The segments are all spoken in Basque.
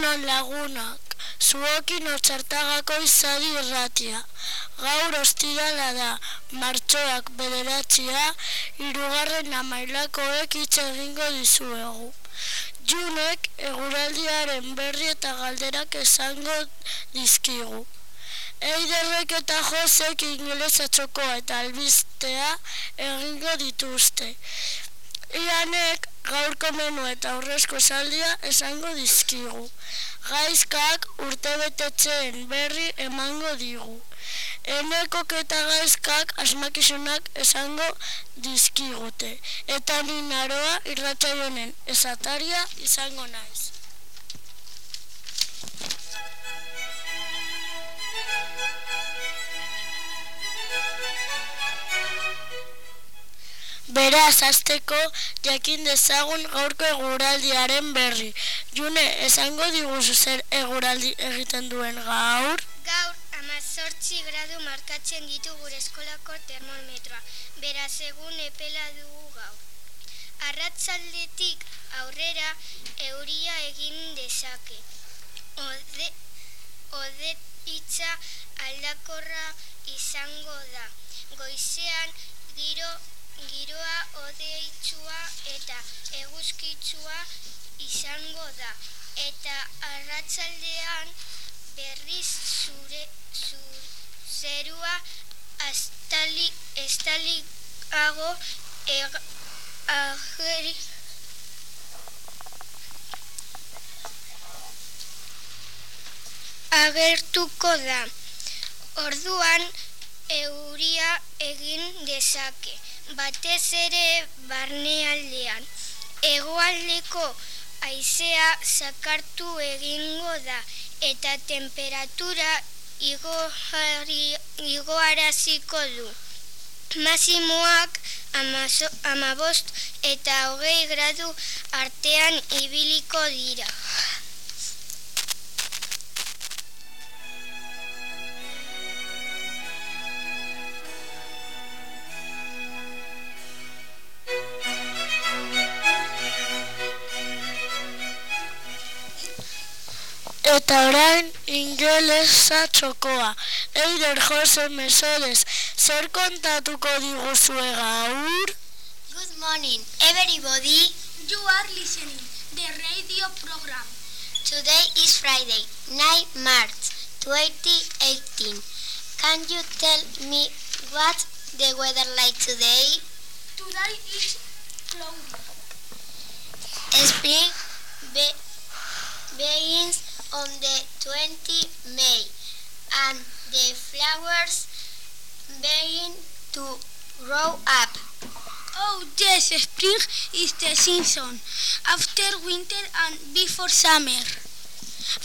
Egunon lagunak, zuokin otxartagako izadi irratia. Gaur ostirala da, martxoak bederatxia, irugarren amailakoek hitz egingo dizuegu. Junek eguraldiaren berri eta galderak esango dizkigu. Eiderrek eta Josek ingelesa txokoa eta albistea egingo dituzte. Ianek gaurko menu eta aurrezko esaldia esango dizkigu. Gaizkak urte betetzen berri emango digu. Enekok eta gaizkak asmakizunak esango dizkigute. Eta ninaroa irratzaionen esataria izango naiz. Beraz, azteko jakin dezagun gaurko eguraldiaren berri. June, esango diguzu zer eguraldi egiten duen gaur? Gaur, amazortzi gradu markatzen ditu gure eskolako termometroa. Beraz, egun epela dugu gaur. Arratzaldetik aurrera euria egin dezake. Ode, ode itza aldakorra izango da. Goizean giro giroa odeitsua eta eguzkitsua izango da. Eta arratzaldean berriz zure zerua astali, estaliago eg, ageri, agertuko da. Orduan euria egin dezake batez ere barnealdean. Egoaldeko aizea zakartu egingo da eta temperatura igoaraziko du. Masimoak amabost eta hogei gradu artean ibiliko dira. Ingelesa txokoa. Eider Jose Mesodes, zer kontatuko diguzue gaur? Good morning, everybody. You are listening the radio program. Today is Friday, 9 March 2018. Can you tell me what the weather like today? Today is cloudy. Spring be begins on the 20 May and the flowers begin to grow up. Oh yes, spring is the season after winter and before summer.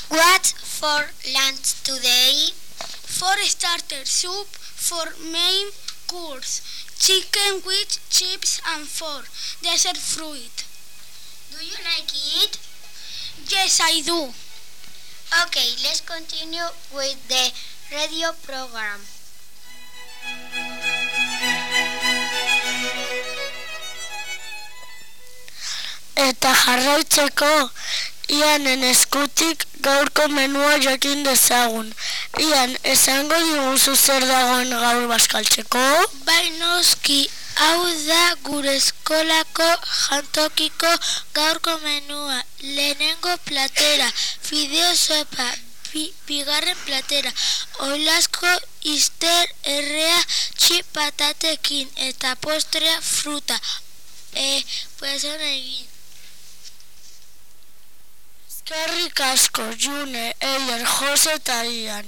What for lunch today? For starter, soup for main course, chicken with chips and for dessert fruit. Do you like it? Yes, I do. Okay, let's continue with the radio program. Eta jarraitzeko, ianen eskutik gaurko menua jakin dezagun. Ian, esango diguzu zer dagoen gaur baskaltzeko? Bai noski, hau da gure eskolako jantokiko gaurko menua. Lehenengo platera, fideo sopa, bi, bigarren platera, oilazko izter errea txip patatekin eta postrea fruta. E, pues egin. Eskerrik asko, June, Eier, Jose eta Ian.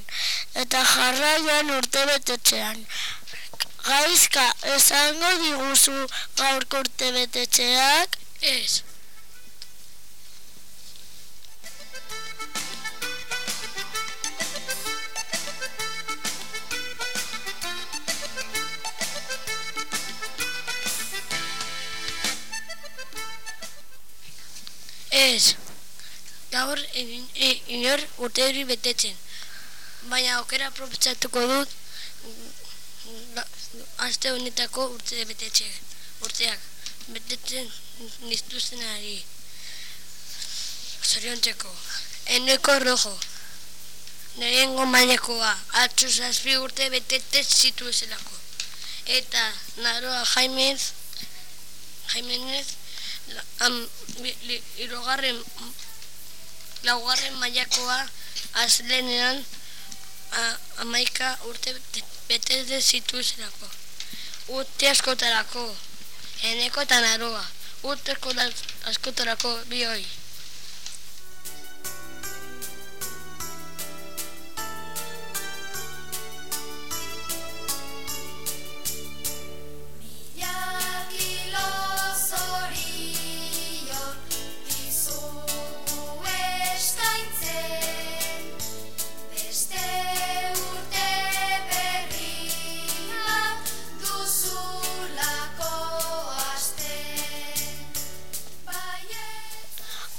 Eta jarraian urte betetxean. Gaizka, esango diguzu gaurko urte betetxeak? Ez. Ez. Gaur i- inor urte hori betetzen. Baina aukera aprobetxatuko dut aste honetako urte betetxe. Urteak betetzen niztuzenari. Zoriontzeko. eneko rojo. Nerengo mailekoa, atzu zazpi urte betete zitu ezelako. Eta naroa jaimez, jaimenez, am, li, irogarren, laugarren mailakoa azlenean amaika urte betete zitu ezelako. Urte askotarako, eneko eta naroa, urte askotarako bihoi.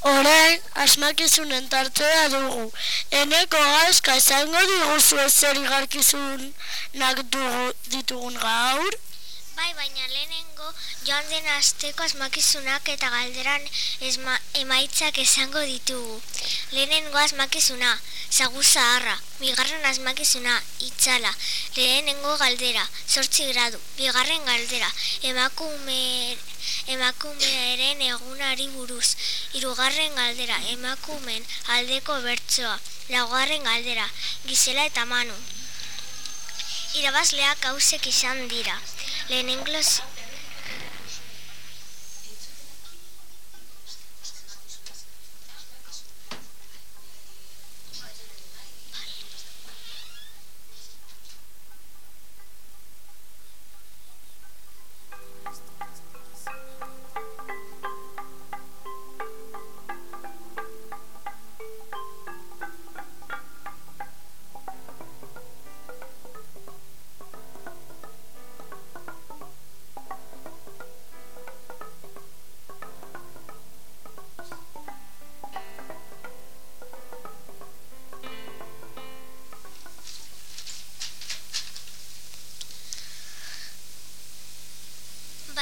Orain, asmakizunen tartea dugu. Eneko gazka izango diguzu ezer igarkizunak dugu ditugun gaur. Bai, baina lehenengo joan den asteko asmakizunak eta galderan esma, emaitzak esango ditugu. Lehenengo asmakizuna, zagu zaharra, bigarren asmakizuna, itzala, lehenengo galdera, sortzi gradu, bigarren galdera, emakume, emakumearen egunari buruz, hirugarren galdera, emakumen aldeko bertsoa, laugarren galdera, gizela eta manu. Irabazleak hausek izan dira. Lehenengo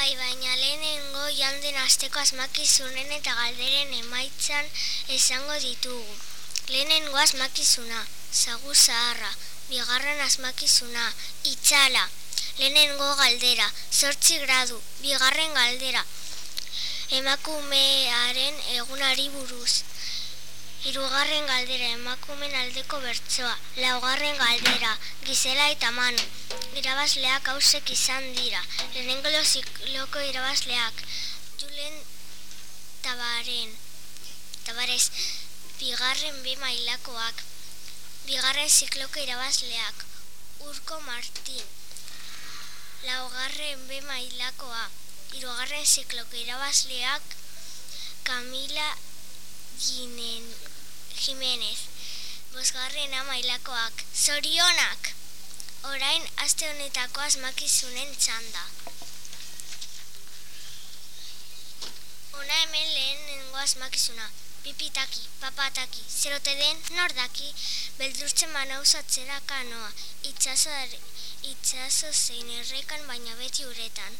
Bai, baina lehenengo janden asteko asmakizunen eta galderen emaitzan esango ditugu. Lehenengo asmakizuna, zagu zaharra, bigarren asmakizuna, itzala. Lehenengo galdera, zortzi gradu, bigarren galdera, emakumearen egunari buruz. Hirugarren galdera, emakumen aldeko bertsoa. Laugarren galdera, gizela eta manu. Irabazleak hausek izan dira. Lehenengo zikloko irabazleak. Julen tabaren. Tabarez, bigarren bi mailakoak. Bigarren zikloko irabazleak. Urko Martin. Laugarren bi mailakoa. Hirugarren zikloko irabazleak. Camila Ginen, Jimenez. Bosgarren amailakoak. Zorionak! Orain, aste honetako asmakizunen txanda. Ona hemen lehenengo asmakizuna. Pipitaki, papataki, zerote den nordaki, beldurtzen manauzatzera kanoa, itxaso, itxaso zein errekan baina beti uretan.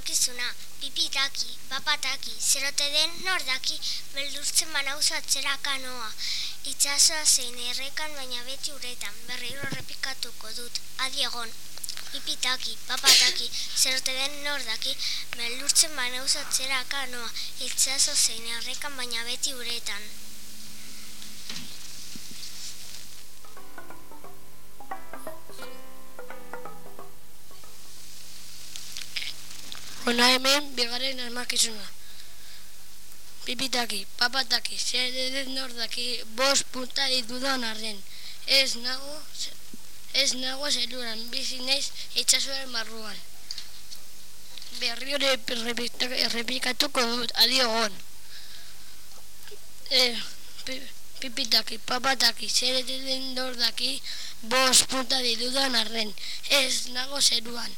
Asmakizuna, pipitaki, papataki, zerote den nordaki, beldurtzen banauzu atzera kanoa. Itxasoa zein errekan baina beti uretan, berriro errepikatuko dut, adiegon. Pipitaki, papataki, zerote den nordaki, beldurtzen banauzu atzera kanoa. Itxaso zein errekan baina beti uretan. Ona hemen bigarren asmakizuna. Pipitaki, papataki, zer edet nordaki, bos punta dudan arren. Ez nago, ez nago zeluran, bizi naiz itxasoaren barruan. Berri hori errepikatuko dut, adio gon. E, pipitaki, papataki, zer den dordaki, bos punta didudan arren, ez nago zeruan,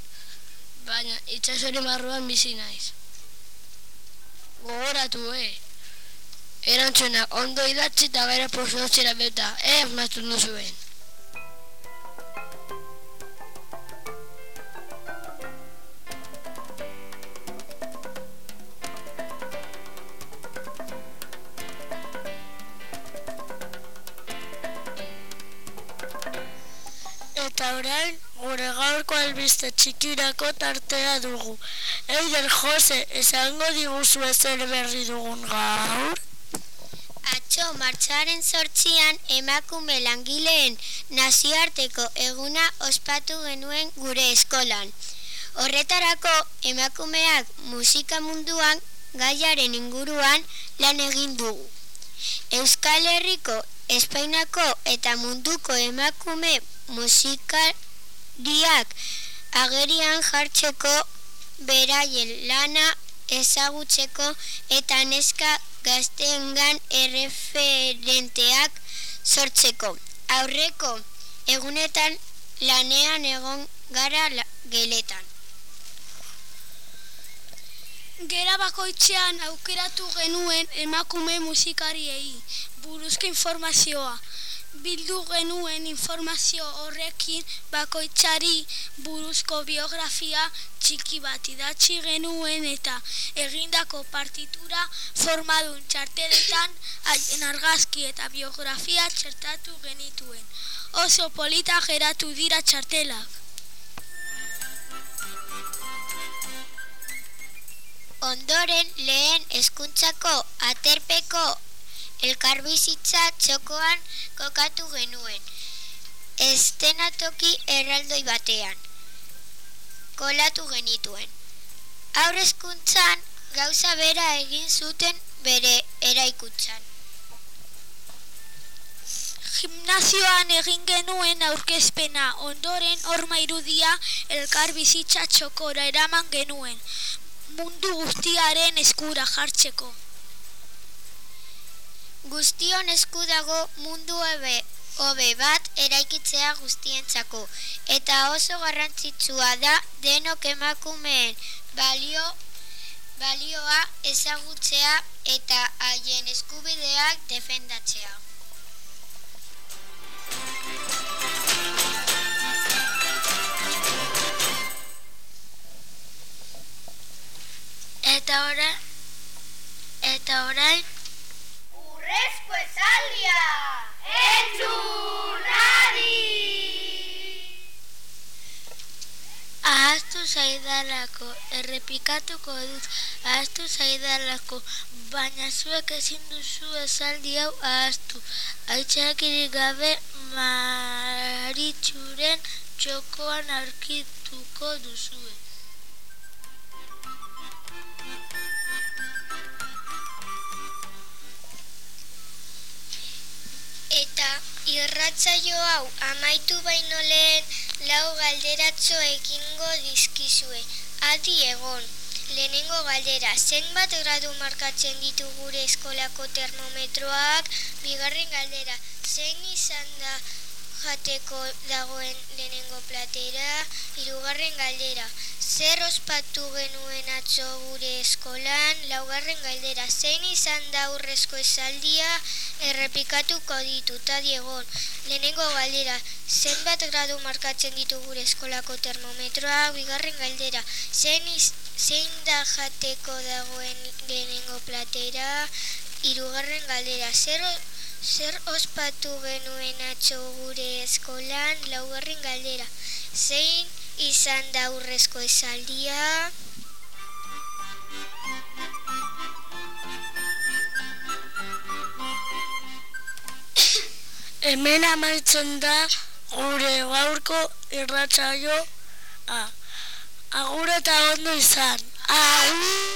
baina itxasori marruan bizi naiz. Gogoratu, eh? Erantzuna, ondo idatzi eta gara posozera beta, eh, maztu duzuen. Gure gaurko albiste txikirako tartea dugu. Eider Jose, esango diguzu ezer berri dugun gaur? Atxo, martxaren sortzian emakume langileen nazioarteko eguna ospatu genuen gure eskolan. Horretarako emakumeak musika munduan gaiaren inguruan lan egin dugu. Euskal Herriko, Espainako eta munduko emakume musikariak agerian jartzeko beraien lana ezagutzeko eta neska gazteengan erreferenteak sortzeko. Aurreko egunetan lanean egon gara la, geletan. Gera bakoitzean aukeratu genuen emakume musikariei buruzko informazioa. Bildu genuen informazio horrekin bakoitzari buruzko biografia txiki bat idatzi genuen eta egindako partitura formadun txarteletan haien argazki eta biografia txertatu genituen. Oso polita geratu dira txartelak. Ondoren lehen hezkuntzako aterpeko elkarbizitza txokoan kokatu genuen. Estenatoki erraldoi batean. Kolatu genituen. Aur hezkuntzan gauza bera egin zuten bere eraikutzan. Gimnazioan egin genuen aurkezpena, ondoren horma irudia elkar bizitza txokora eraman genuen, mundu guztiaren eskura jartzeko. Guztion esku dago mundu hobe hobe bat eraikitzea guztientzako eta oso garrantzitsua da denok emakumeen balio balioa ezagutzea eta haien eskubideak defendatzea. Eta ora eta orain Urrezko esaldia! Entzun adi! ahaztu zaidalako, errepikatuko dut, ahaztu zaidalako, baina zuek ezin duzu esaldi hau ahaztu. Aitzakirik gabe maritxuren txokoan aurkituko duzue. Eta irratzaio hau amaitu baino lehen lau galderatxo egingo dizkizue. Adi egon. Lehenengo galdera, zenbat gradu markatzen ditu gure eskolako termometroak? Bigarren galdera, zein izan da jateko dagoen lehenengo platera? Hirugarren galdera, zer ospatu genuen atzo gure eskolan? Laugarren galdera, zein izan da urrezko esaldia? Errepikatuko ditut, adiegon. Lehenengo galdera, zenbat gradu markatzen ditu gure eskolako termometroak? Bigarren galdera, zein, iz, zein da jateko dagoen lehenengo platera? Hirugarren galdera, zer, zer ospatu genuen atzo gure eskolan? Laugarren galdera, zein izan da urrezko esaldia? Hemen amaitzen da gure gaurko irratsaio a. Agur eta ondo izan. Agur!